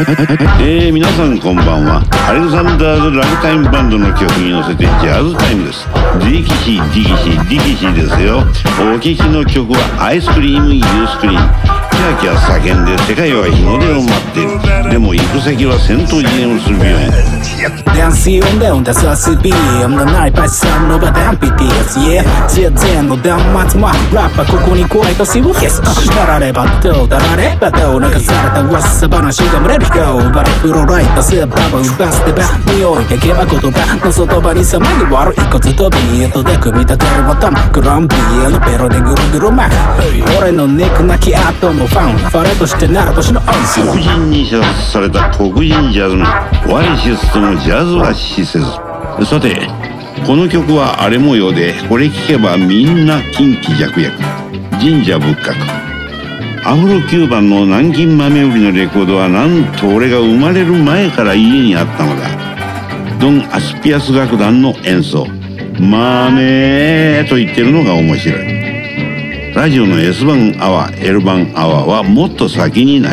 えー、皆さんこんばんは。アレクサンダーズ・ラグタイムバンドの曲に乗せてジャズタイムです。ディキシーディキシーディキシーですよ。お聴きの曲はアイスクリームユースクリーム。キャーキャー叫んで世界は日の出を待っている。でも行く先は戦闘次元をする病院 Den sionen, das war CBM Den här passan och vad den BTS Yeah, se den och den matma Rappa ここに来いとしを消すならればどうだらればどう流された噂話が群れる人バレフロライトスーパーバーバスでば匂いだけは言葉の外場にさまに悪いこと飛びへとで組み立てるボタングランビーのベロでぐるぐる巻く俺の肉なき後もファンファレとしてなる年のアンス黒人に射殺された黒人ジャズマンワイシスともジャズは死せず。さてこの曲は荒れ模様でこれ聴けばみんな近畿弱々神社仏閣。アフロ9番の南京豆売りのレコードはなんと俺が生まれる前から家にあったのだ。ドン・アスピアス楽団の演奏「豆」と言ってるのが面白い。ラジオの S 番アワー L 番アワーはもっと先になり